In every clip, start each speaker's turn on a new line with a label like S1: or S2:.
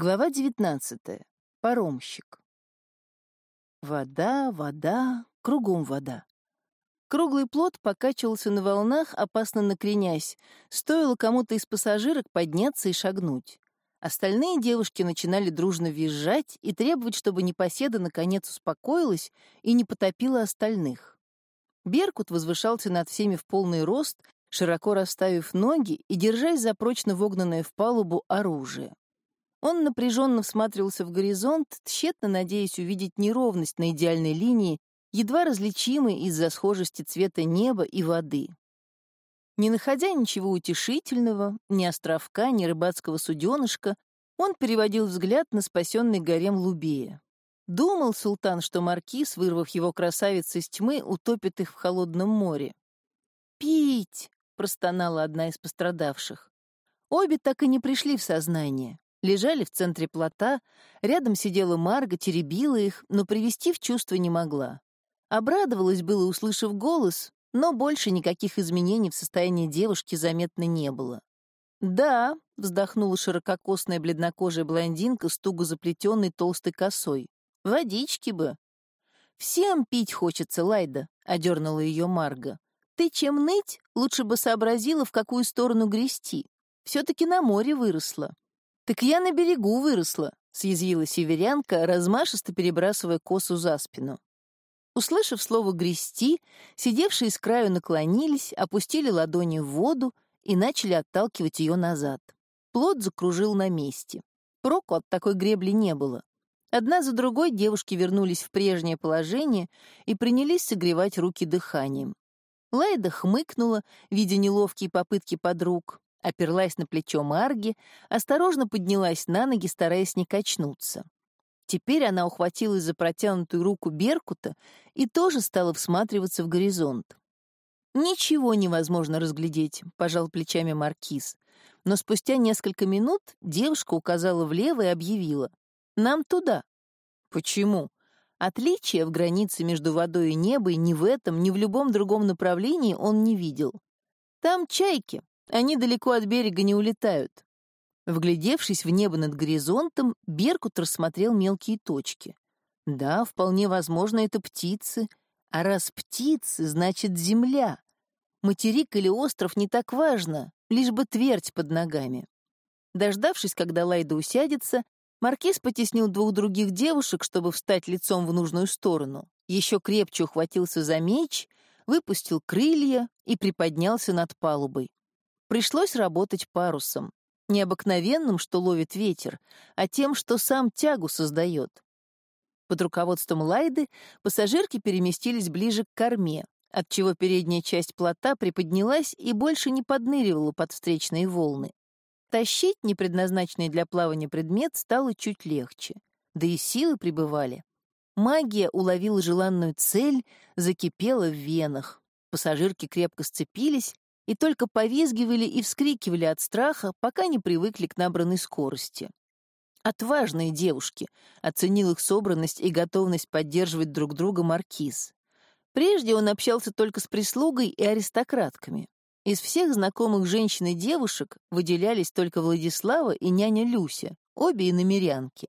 S1: Глава 19. Паромщик. Вода, вода, кругом вода. Круглый плот покачивался на волнах, опасно накренясь. Стоило кому-то из пассажирок подняться и шагнуть. Остальные девушки начинали дружно визжать и требовать, чтобы непоседа наконец успокоилась и не потопила остальных. Беркут возвышался над всеми в полный рост, широко расставив ноги и держась за прочно вогнанное в палубу оружие. Он напряженно всматривался в горизонт, тщетно надеясь увидеть неровность на идеальной линии, едва различимой из-за схожести цвета неба и воды. Не находя ничего утешительного, ни островка, ни рыбацкого суденышка, он переводил взгляд на спасенный гарем Лубея. Думал султан, что маркиз, вырвав его красавиц из тьмы, утопит их в холодном море. «Пить!» — простонала одна из пострадавших. Обе так и не пришли в сознание. Лежали в центре плота, рядом сидела Марга, теребила их, но привести в чувство не могла. Обрадовалась было, услышав голос, но больше никаких изменений в состоянии девушки заметно не было. «Да», — вздохнула ширококосная бледнокожая блондинка с туго заплетенной толстой косой. «Водички бы». «Всем пить хочется, Лайда», — одернула ее Марга. «Ты чем ныть, лучше бы сообразила, в какую сторону грести. Все-таки на море выросла». «Так я на берегу выросла», — съязвила северянка, размашисто перебрасывая косу за спину. Услышав слово «грести», сидевшие с краю наклонились, опустили ладони в воду и начали отталкивать ее назад. Плод закружил на месте. Проку от такой гребли не было. Одна за другой девушки вернулись в прежнее положение и принялись согревать руки дыханием. Лайда хмыкнула, видя неловкие попытки подруг, оперлась на плечо Марги, осторожно поднялась на ноги, стараясь не качнуться. Теперь она ухватилась за протянутую руку Беркута и тоже стала всматриваться в горизонт. «Ничего невозможно разглядеть», — пожал плечами Маркиз. Но спустя несколько минут девушка указала влево и объявила. «Нам туда». «Почему?» Отличия в границе между водой и небом ни в этом, ни в любом другом направлении он не видел. «Там чайки, они далеко от берега не улетают. Вглядевшись в небо над горизонтом, Беркут рассмотрел мелкие точки. Да, вполне возможно, это птицы. А раз птицы, значит земля. Материк или остров не так важно, лишь бы твердь под ногами. Дождавшись, когда Лайда усядется, Маркиз потеснил двух других девушек, чтобы встать лицом в нужную сторону. Еще крепче ухватился за меч, выпустил крылья и приподнялся над палубой. Пришлось работать парусом. Не обыкновенным, что ловит ветер, а тем, что сам тягу создает. Под руководством Лайды пассажирки переместились ближе к корме, отчего передняя часть плота приподнялась и больше не подныривала под встречные волны. Тащить непредназначенный для плавания предмет стало чуть легче, да и силы прибывали. Магия уловила желанную цель, закипела в венах. Пассажирки крепко сцепились и только повизгивали и вскрикивали от страха, пока не привыкли к набранной скорости. Отважные девушки, оценил их собранность и готовность поддерживать друг друга маркиз. Прежде он общался только с прислугой и аристократками. Из всех знакомых женщин и девушек выделялись только Владислава и няня Люся, обе иномерянки.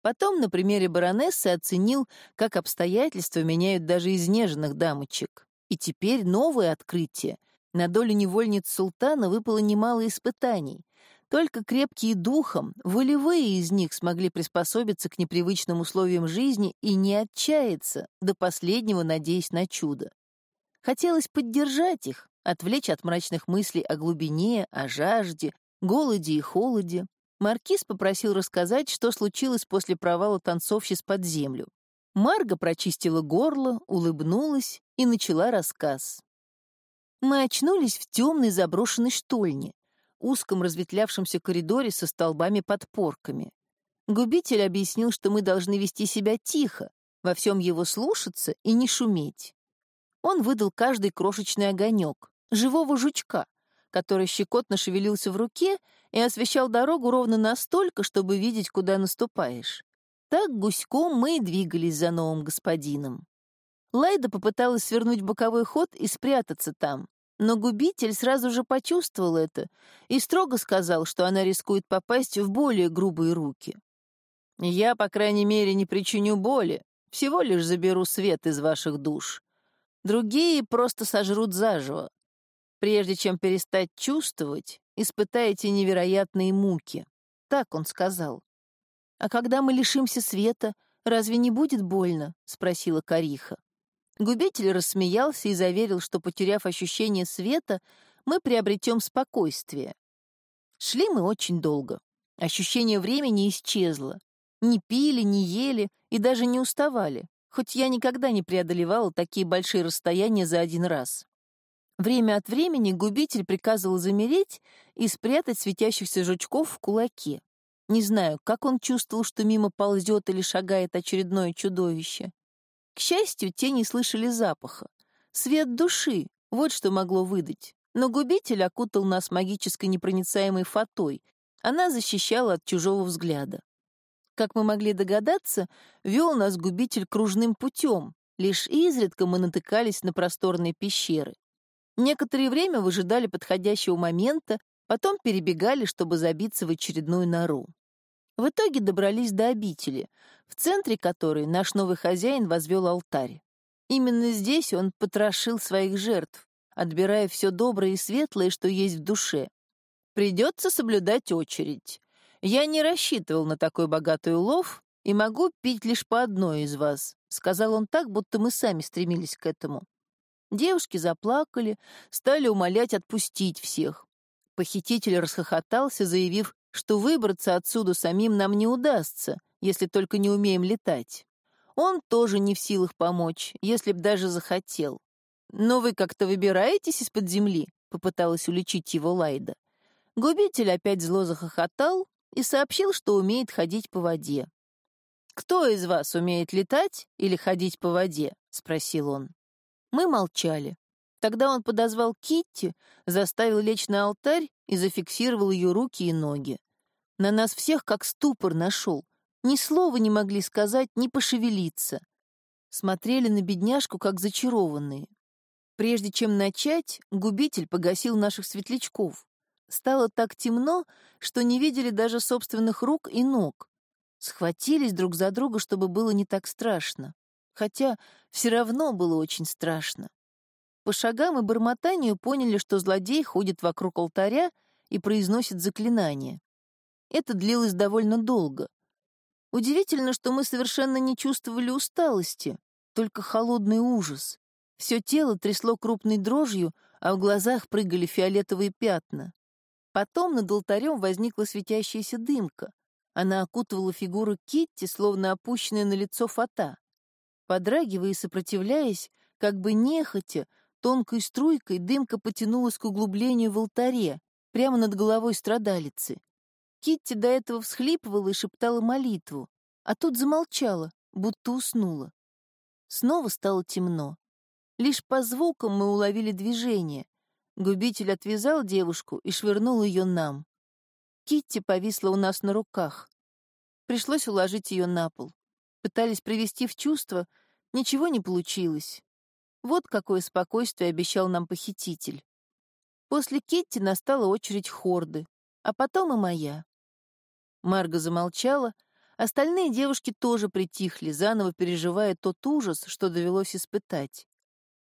S1: Потом на примере баронессы оценил, как обстоятельства меняют даже изнеженных дамочек. И теперь новое открытие — на долю невольниц султана выпало немало испытаний. Только крепкие духом, волевые из них смогли приспособиться к непривычным условиям жизни и не отчаяться, до последнего надеясь на чудо. Хотелось поддержать их, отвлечь от мрачных мыслей о глубине, о жажде, голоде и холоде. Маркиз попросил рассказать, что случилось после провала танцовщиц под землю. Марга прочистила горло, улыбнулась и начала рассказ. Мы очнулись в темной заброшенной штольне, узком разветвлявшемся коридоре со столбами-подпорками. Губитель объяснил, что мы должны вести себя тихо, во всем его слушаться и не шуметь. Он выдал каждый крошечный огонек, живого жучка, который щекотно шевелился в руке и освещал дорогу ровно настолько, чтобы видеть, куда наступаешь. Так гуськом мы и двигались за новым господином. Лайда попыталась свернуть боковой ход и спрятаться там, Но губитель сразу же почувствовал это и строго сказал, что она рискует попасть в более грубые руки. «Я, по крайней мере, не причиню боли, всего лишь заберу свет из ваших душ. Другие просто сожрут заживо. Прежде чем перестать чувствовать, испытаете невероятные муки». Так он сказал. «А когда мы лишимся света, разве не будет больно?» — спросила Кариха. Губитель рассмеялся и заверил, что, потеряв ощущение света, мы приобретем спокойствие. Шли мы очень долго. Ощущение времени исчезло. Не пили, не ели и даже не уставали, хоть я никогда не преодолевала такие большие расстояния за один раз. Время от времени губитель приказывал замереть и спрятать светящихся жучков в кулаке. Не знаю, как он чувствовал, что мимо ползет или шагает очередное чудовище. К счастью, те не слышали запаха. Свет души — вот что могло выдать. Но губитель окутал нас магической непроницаемой фатой. Она защищала от чужого взгляда. Как мы могли догадаться, вел нас губитель кружным путем. Лишь изредка мы натыкались на просторные пещеры. Некоторое время выжидали подходящего момента, потом перебегали, чтобы забиться в очередную нору. В итоге добрались до обители, в центре которой наш новый хозяин возвел алтарь. Именно здесь он потрошил своих жертв, отбирая все доброе и светлое, что есть в душе. Придется соблюдать очередь. Я не рассчитывал на такой богатый улов и могу пить лишь по одной из вас, сказал он так, будто мы сами стремились к этому. Девушки заплакали, стали умолять отпустить всех. Похититель расхохотался, заявив, что выбраться отсюда самим нам не удастся, если только не умеем летать. Он тоже не в силах помочь, если б даже захотел. «Но вы как-то выбираетесь из-под земли?» — попыталась уличить его Лайда. Губитель опять зло захохотал и сообщил, что умеет ходить по воде. «Кто из вас умеет летать или ходить по воде?» — спросил он. Мы молчали. Тогда он подозвал Китти, заставил лечь на алтарь и зафиксировал ее руки и ноги. На нас всех как ступор нашел. Ни слова не могли сказать, ни пошевелиться. Смотрели на бедняжку, как зачарованные. Прежде чем начать, губитель погасил наших светлячков. Стало так темно, что не видели даже собственных рук и ног. Схватились друг за друга, чтобы было не так страшно. Хотя все равно было очень страшно. По шагам и бормотанию поняли, что злодей ходит вокруг алтаря и произносит заклинание. Это длилось довольно долго. Удивительно, что мы совершенно не чувствовали усталости, только холодный ужас. Все тело трясло крупной дрожью, а в глазах прыгали фиолетовые пятна. Потом над алтарем возникла светящаяся дымка. Она окутывала фигуру Китти, словно опущенная на лицо фата. Подрагивая и сопротивляясь, как бы нехотя, Тонкой струйкой дымка потянулась к углублению в алтаре, прямо над головой страдалицы. Китти до этого всхлипывала и шептала молитву, а тут замолчала, будто уснула. Снова стало темно. Лишь по звукам мы уловили движение. Губитель отвязал девушку и швырнул ее нам. Китти повисла у нас на руках. Пришлось уложить ее на пол. Пытались привести в чувство, ничего не получилось. Вот какое спокойствие обещал нам похититель. После Кетти настала очередь Хорды, а потом и моя. Марга замолчала, остальные девушки тоже притихли, заново переживая тот ужас, что довелось испытать.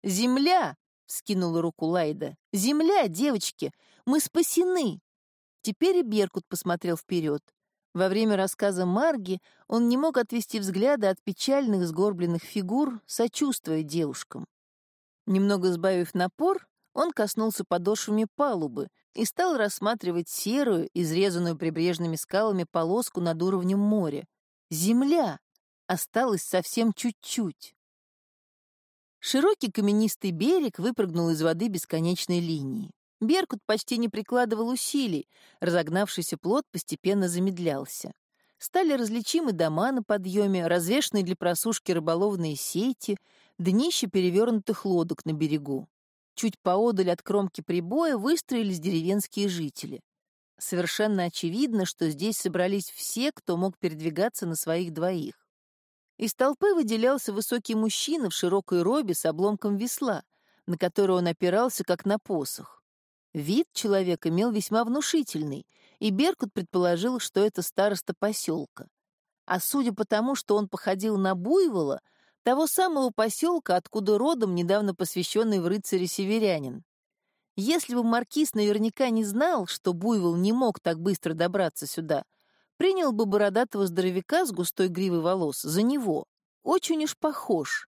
S1: «Земля!» — скинула руку Лайда. «Земля, девочки! Мы спасены!» Теперь и Беркут посмотрел вперед. Во время рассказа Марги он не мог отвести взгляда от печальных сгорбленных фигур, сочувствуя девушкам. Немного сбавив напор, он коснулся подошвами палубы и стал рассматривать серую, изрезанную прибрежными скалами полоску над уровнем моря. Земля! Осталось совсем чуть-чуть. Широкий каменистый берег выпрыгнул из воды бесконечной линии. Беркут почти не прикладывал усилий, разогнавшийся плод постепенно замедлялся. Стали различимы дома на подъеме, развешанные для просушки рыболовные сети, днище перевернутых лодок на берегу. Чуть поодаль от кромки прибоя выстроились деревенские жители. Совершенно очевидно, что здесь собрались все, кто мог передвигаться на своих двоих. Из толпы выделялся высокий мужчина в широкой робе с обломком весла. на который он опирался, как на посох. Вид человека имел весьма внушительный, и Беркут предположил, что это староста поселка. А судя по тому, что он походил на буйвола, того самого поселка, откуда родом недавно посвященный в рыцаре северянин. Если бы маркиз наверняка не знал, что буйвол не мог так быстро добраться сюда, принял бы бородатого здоровяка с густой гривой волос за него. Очень уж похож.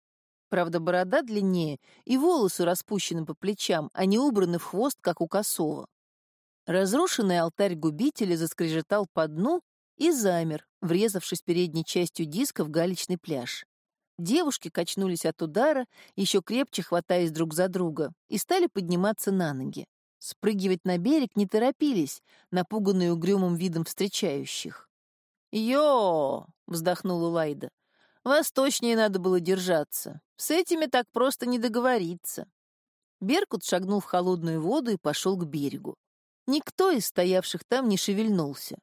S1: Правда, борода длиннее, и волосы распущены по плечам, а не убраны в хвост, как у косого. Разрушенный алтарь губителя заскрежетал по дну и замер, врезавшись передней частью диска в галечный пляж. Девушки качнулись от удара, еще крепче хватаясь друг за друга, и стали подниматься на ноги. Спрыгивать на берег не торопились, напуганные угрюмым видом встречающих. «Йо!» — вздохнула Лайда. «Восточнее надо было держаться. С этими так просто не договориться». Беркут шагнул в холодную воду и пошел к берегу. Никто из стоявших там не шевельнулся.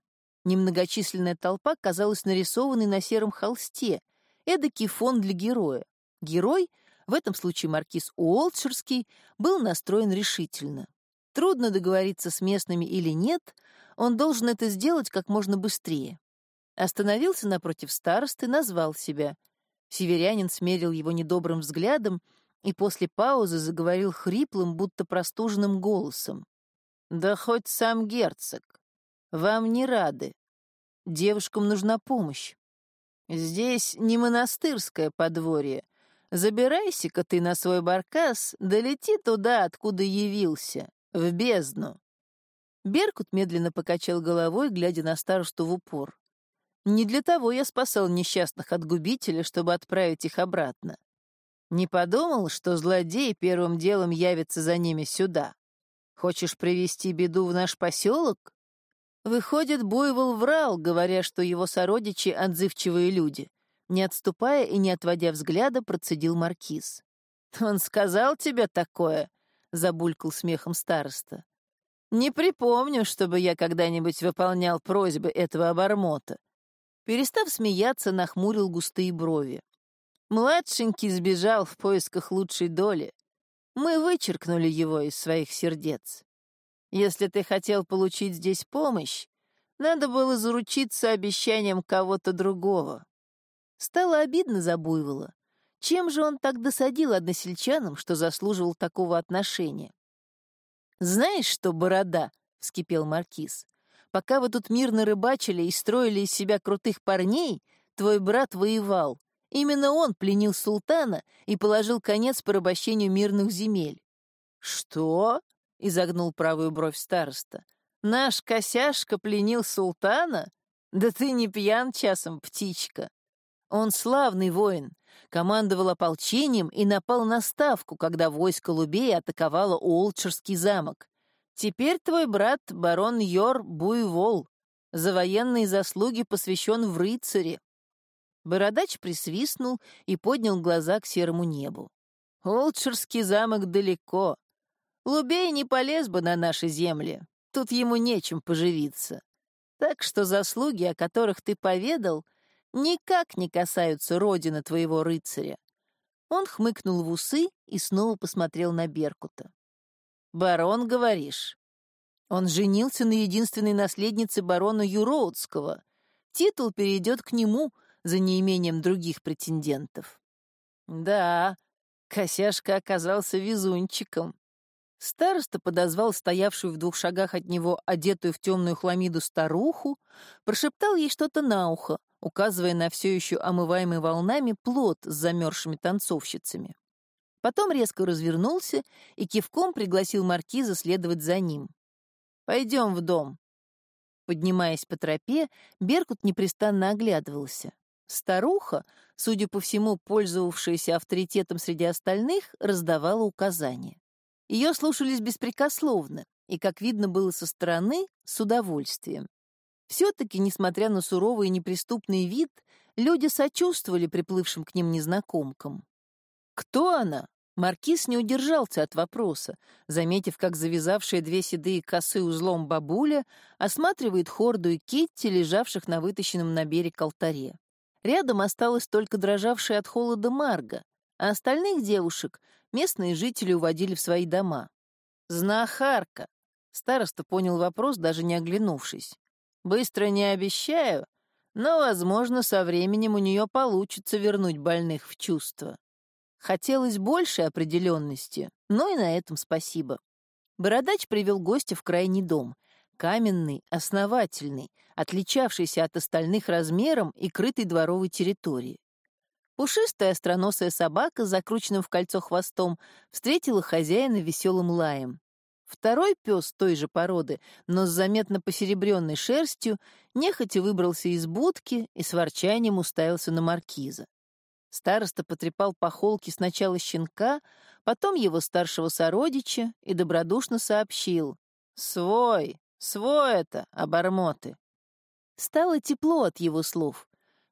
S1: Немногочисленная толпа казалась нарисованной на сером холсте, эдакий фон для героя. Герой, в этом случае маркиз Уолтширский, был настроен решительно. Трудно договориться с местными или нет, он должен это сделать как можно быстрее. Остановился напротив старосты, назвал себя. Северянин смерил его недобрым взглядом и после паузы заговорил хриплым, будто простуженным голосом. «Да хоть сам герцог. Вам не рады. Девушкам нужна помощь. Здесь не монастырское подворье. Забирайся-ка ты на свой баркас, долети туда, откуда явился, в бездну. Беркут медленно покачал головой, глядя на старосту в упор. Не для того я спасал несчастных от губителя, чтобы отправить их обратно. Не подумал, что злодей первым делом явится за ними сюда. Хочешь привести беду в наш поселок? Выходит, Буйвол врал, говоря, что его сородичи — отзывчивые люди. Не отступая и не отводя взгляда, процедил маркиз. «Он сказал тебе такое?» — забулькал смехом староста. «Не припомню, чтобы я когда-нибудь выполнял просьбы этого обормота». Перестав смеяться, нахмурил густые брови. Младшенький сбежал в поисках лучшей доли. Мы вычеркнули его из своих сердец. Если ты хотел получить здесь помощь, надо было заручиться обещанием кого-то другого. Стало обидно за Буйвола. Чем же он так досадил односельчанам, что заслуживал такого отношения? «Знаешь что, борода?» — вскипел Маркиз. «Пока вы тут мирно рыбачили и строили из себя крутых парней, твой брат воевал. Именно он пленил султана и положил конец порабощению мирных земель». «Что?» — изогнул правую бровь староста. «Наш косяшка пленил султана? Да ты не пьян часом, птичка. Он славный воин, командовал ополчением и напал на ставку, когда войско Лубея атаковало Уолчерский замок. Теперь твой брат, барон Йор Буйвол, за военные заслуги посвящен в рыцаре». Бородач присвистнул и поднял глаза к серому небу. «Олчерский замок далеко, Лубей не полез бы на наши земли, тут ему нечем поживиться. Так что заслуги, о которых ты поведал, никак не касаются родины твоего рыцаря. Он хмыкнул в усы и снова посмотрел на Беркута. «Барон, говоришь?» Он женился на единственной наследнице барона Юроудского. Титул перейдет к нему за неимением других претендентов. Да, Косяшка оказался везунчиком. Староста подозвал стоявшую в двух шагах от него, одетую в темную хламиду старуху, прошептал ей что-то на ухо, указывая на все еще омываемый волнами плод с замерзшими танцовщицами. Потом резко развернулся и кивком пригласил маркиза следовать за ним. «Пойдем в дом». Поднимаясь по тропе, Беркут непрестанно оглядывался. Старуха, судя по всему, пользовавшаяся авторитетом среди остальных, раздавала указания. Ее слушались беспрекословно, и, как видно было со стороны, с удовольствием. Все-таки, несмотря на суровый и неприступный вид, люди сочувствовали приплывшим к ним незнакомкам. «Кто она?» Маркиз не удержался от вопроса, заметив, как завязавшая две седые косы узлом бабуля осматривает хорду и Китти, лежавших на вытащенном на берег алтаре. Рядом осталась только дрожавшая от холода Марга, а остальных девушек местные жители уводили в свои дома. «Знахарка!» — староста понял вопрос, даже не оглянувшись. «Быстро не обещаю, но, возможно, со временем у нее получится вернуть больных в чувство». Хотелось большей определенности, но и на этом спасибо. Бородач привел гостя в крайний дом. Каменный, основательный, отличавшийся от остальных размером и крытой дворовой территории. Пушистая остроносая собака с закрученным в кольцо хвостом встретила хозяина веселым лаем. Второй пес той же породы, но с заметно посеребренной шерстью, нехотя выбрался из будки и с ворчанием уставился на маркиза. Староста потрепал по холке сначала щенка, потом его старшего сородича и добродушно сообщил. «Свой, свой это, обормоты!» Стало тепло от его слов.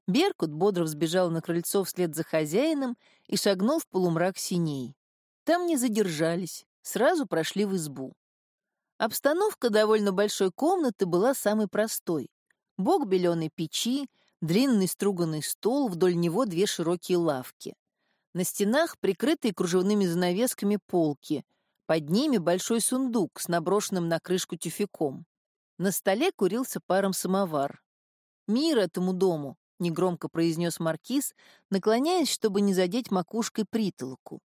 S1: Беркут бодро взбежал на крыльцо вслед за хозяином и шагнул в полумрак синей. Там не задержались, сразу прошли в избу. Обстановка довольно большой комнаты была самой простой. Бок беленой печи, длинный струганный стол, вдоль него две широкие лавки. На стенах прикрытые кружевными занавесками полки, под ними большой сундук с наброшенным на крышку тюфяком. На столе курился паром самовар. «Мир этому дому!» — негромко произнес маркиз, наклоняясь, чтобы не задеть макушкой притолоку.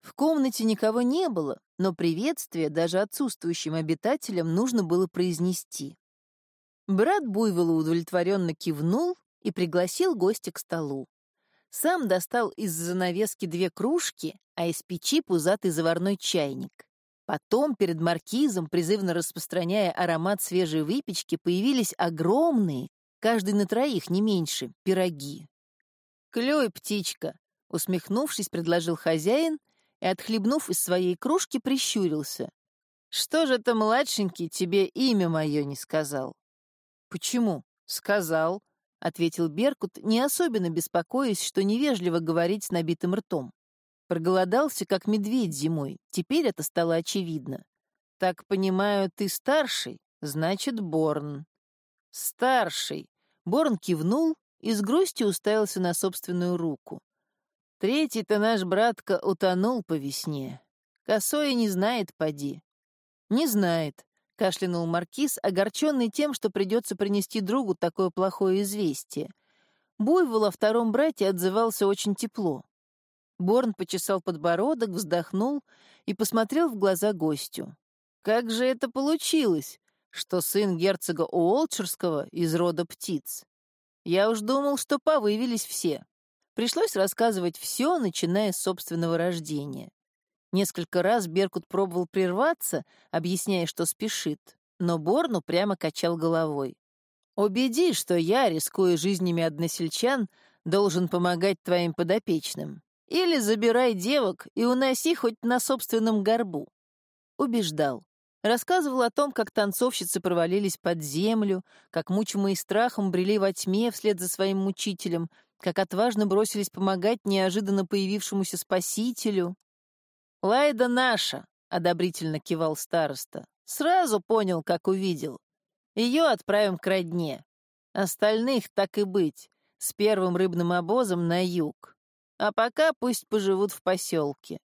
S1: В комнате никого не было, но приветствие даже отсутствующим обитателям нужно было произнести. Брат Буйвола удовлетворенно кивнул и пригласил гостя к столу. Сам достал из занавески две кружки, а из печи пузатый заварной чайник. Потом перед маркизом, призывно распространяя аромат свежей выпечки, появились огромные, каждый на троих, не меньше, пироги. «Клюй, птичка!» — усмехнувшись, предложил хозяин и, отхлебнув из своей кружки, прищурился. «Что же это, младшенький, тебе имя мое не сказал?» «Почему?» «Сказал ответил Беркут, не особенно беспокоясь, что невежливо говорить с набитым ртом. Проголодался, как медведь зимой, теперь это стало очевидно. «Так понимаю, ты старший, значит, Борн». «Старший!» Борн кивнул и с грустью уставился на собственную руку. «Третий-то наш братка утонул по весне. Косой не знает, поди». «Не знает кашлянул маркиз, огорченный тем, что придется принести другу такое плохое известие. Буйвол о втором брате отзывался очень тепло. Борн почесал подбородок, вздохнул и посмотрел в глаза гостю. «Как же это получилось, что сын герцога Уолчерского из рода птиц? Я уж думал, что повывелись все. Пришлось рассказывать все, начиная с собственного рождения. Несколько раз Беркут пробовал прерваться, объясняя, что спешит, но Борну прямо качал головой. «Убеди, что я, рискуя жизнями односельчан, должен помогать твоим подопечным. Или забирай девок и уноси хоть на собственном горбу». Убеждал. Рассказывал о том, как танцовщицы провалились под землю, как мучимые страхом брели во тьме вслед за своим мучителем, как отважно бросились помогать неожиданно появившемуся спасителю, «Лайда наша», — одобрительно кивал староста. «Сразу понял, как увидел. Ее отправим к родне. Остальных так и быть, с первым рыбным обозом на юг. А пока пусть поживут в поселке».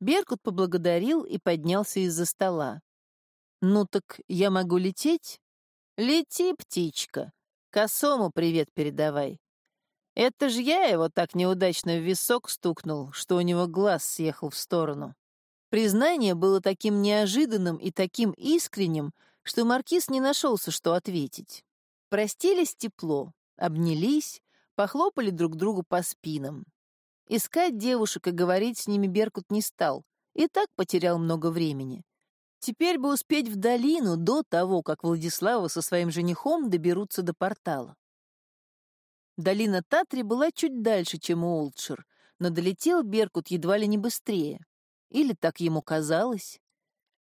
S1: Беркут поблагодарил и поднялся из-за стола. «Ну так я могу лететь?» «Лети, птичка. Косому привет передавай. Это ж я его так неудачно в висок стукнул, что у него глаз съехал в сторону. Признание было таким неожиданным и таким искренним, что маркиз не нашелся, что ответить. Простились тепло, обнялись, похлопали друг другу по спинам. Искать девушек и говорить с ними Беркут не стал, и так потерял много времени. Теперь бы успеть в долину до того, как Владислава со своим женихом доберутся до портала. Долина Татри была чуть дальше, чем Уолтшир, но долетел Беркут едва ли не быстрее. Или так ему казалось.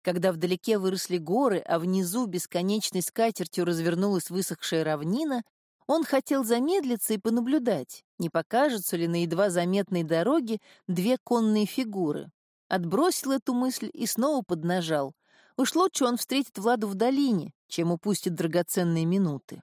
S1: Когда вдалеке выросли горы, а внизу бесконечной скатертью развернулась высохшая равнина, он хотел замедлиться и понаблюдать, не покажутся ли на едва заметной дороге две конные фигуры. Отбросил эту мысль и снова поднажал. Уж лучше он встретит Владу в долине, чем упустит драгоценные минуты.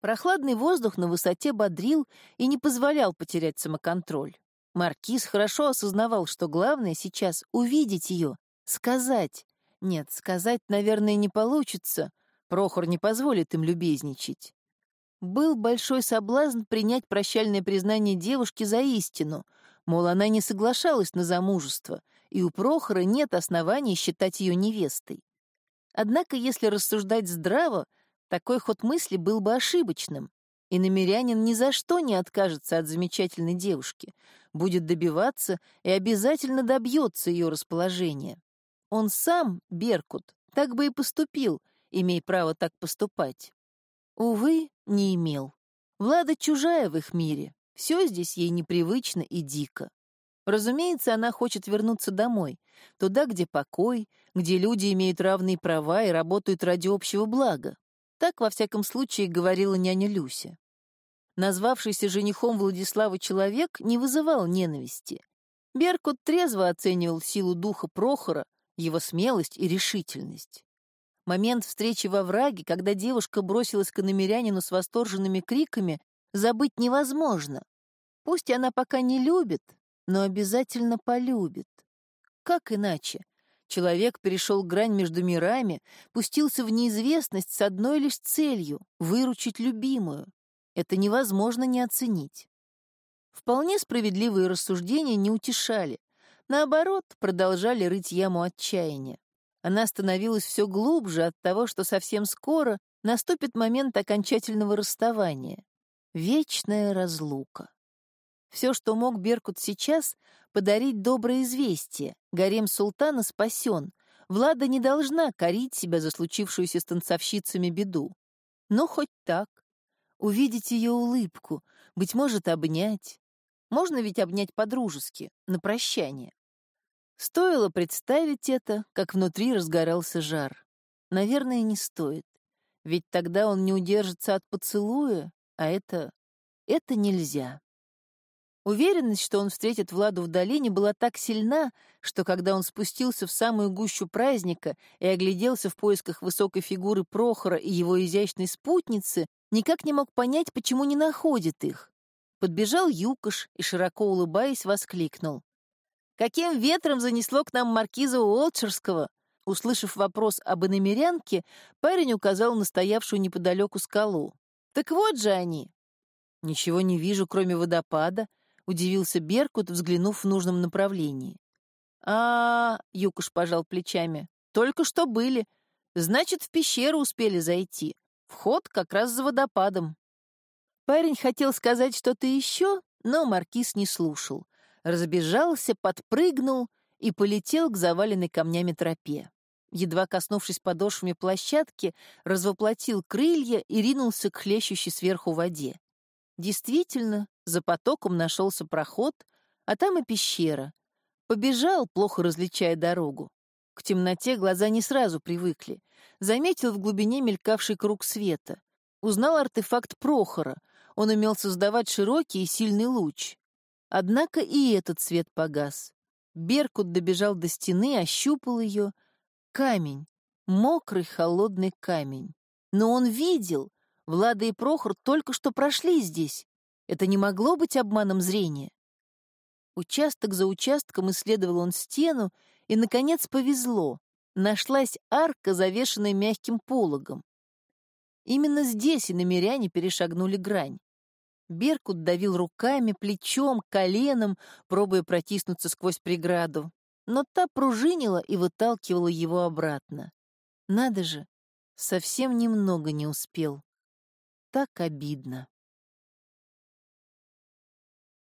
S1: Прохладный воздух на высоте бодрил и не позволял потерять самоконтроль. Маркиз хорошо осознавал, что главное сейчас — увидеть ее, сказать. Нет, сказать, наверное, не получится. Прохор не позволит им любезничать. Был большой соблазн принять прощальное признание девушки за истину, мол, она не соглашалась на замужество, и у Прохора нет оснований считать ее невестой. Однако, если рассуждать здраво, такой ход мысли был бы ошибочным, и намерянин ни за что не откажется от замечательной девушки, будет добиваться и обязательно добьется ее расположения. Он сам, Беркут, так бы и поступил, имея право так поступать. Увы, не имел. Влада чужая в их мире, все здесь ей непривычно и дико. Разумеется, она хочет вернуться домой, туда, где покой, где люди имеют равные права и работают ради общего блага. Так, во всяком случае, говорила няня Люся. Назвавшийся женихом Владислава человек не вызывал ненависти. Беркут трезво оценивал силу духа Прохора, его смелость и решительность. Момент встречи во враге, когда девушка бросилась к намерянину с восторженными криками, забыть невозможно. Пусть она пока не любит, но обязательно полюбит. Как иначе? Человек перешел грань между мирами, пустился в неизвестность с одной лишь целью — выручить любимую. Это невозможно не оценить. Вполне справедливые рассуждения не утешали. Наоборот, продолжали рыть яму отчаяния. Она становилась все глубже от того, что совсем скоро наступит момент окончательного расставания. Вечная разлука. Все, что мог Беркут сейчас, подарить доброе известие. Гарем султана спасен. Влада не должна корить себя за случившуюся с танцовщицами беду. Но хоть так. Увидеть ее улыбку, быть может, обнять. Можно ведь обнять по-дружески, на прощание. Стоило представить это, как внутри разгорался жар. Наверное, не стоит. Ведь тогда он не удержится от поцелуя, а это... это нельзя. Уверенность, что он встретит Владу в долине, была так сильна, что когда он спустился в самую гущу праздника и огляделся в поисках высокой фигуры Прохора и его изящной спутницы, никак не мог понять, почему не находит их. Подбежал Юкош и, широко улыбаясь, воскликнул. «Каким ветром занесло к нам маркиза Уолчерского?» Услышав вопрос об иномерянке, парень указал на стоявшую неподалеку скалу. «Так вот же они!» «Ничего не вижу, кроме водопада», — удивился Беркут, взглянув в нужном направлении. а, -а, -а Юкуш пожал плечами. «Только что были. Значит, в пещеру успели зайти. Вход как раз за водопадом». Парень хотел сказать что-то еще, но маркиз не слушал. Разбежался, подпрыгнул и полетел к заваленной камнями тропе. Едва коснувшись подошвами площадки, развоплотил крылья и ринулся к хлещущей сверху воде. Действительно, за потоком нашелся проход, а там и пещера. Побежал, плохо различая дорогу. К темноте глаза не сразу привыкли. Заметил в глубине мелькавший круг света. Узнал артефакт Прохора. Он умел создавать широкий и сильный луч. Однако и этот свет погас. Беркут добежал до стены, ощупал ее. Камень. Мокрый, холодный камень. Но он видел. Влада и Прохор только что прошли здесь. Это не могло быть обманом зрения. Участок за участком исследовал он стену, и, наконец, повезло. Нашлась арка, завешенная мягким пологом. Именно здесь и намеряне перешагнули грань. Беркут давил руками, плечом, коленом, пробуя протиснуться сквозь преграду. Но та пружинила и выталкивала его обратно. Надо же, совсем немного не успел. Так обидно.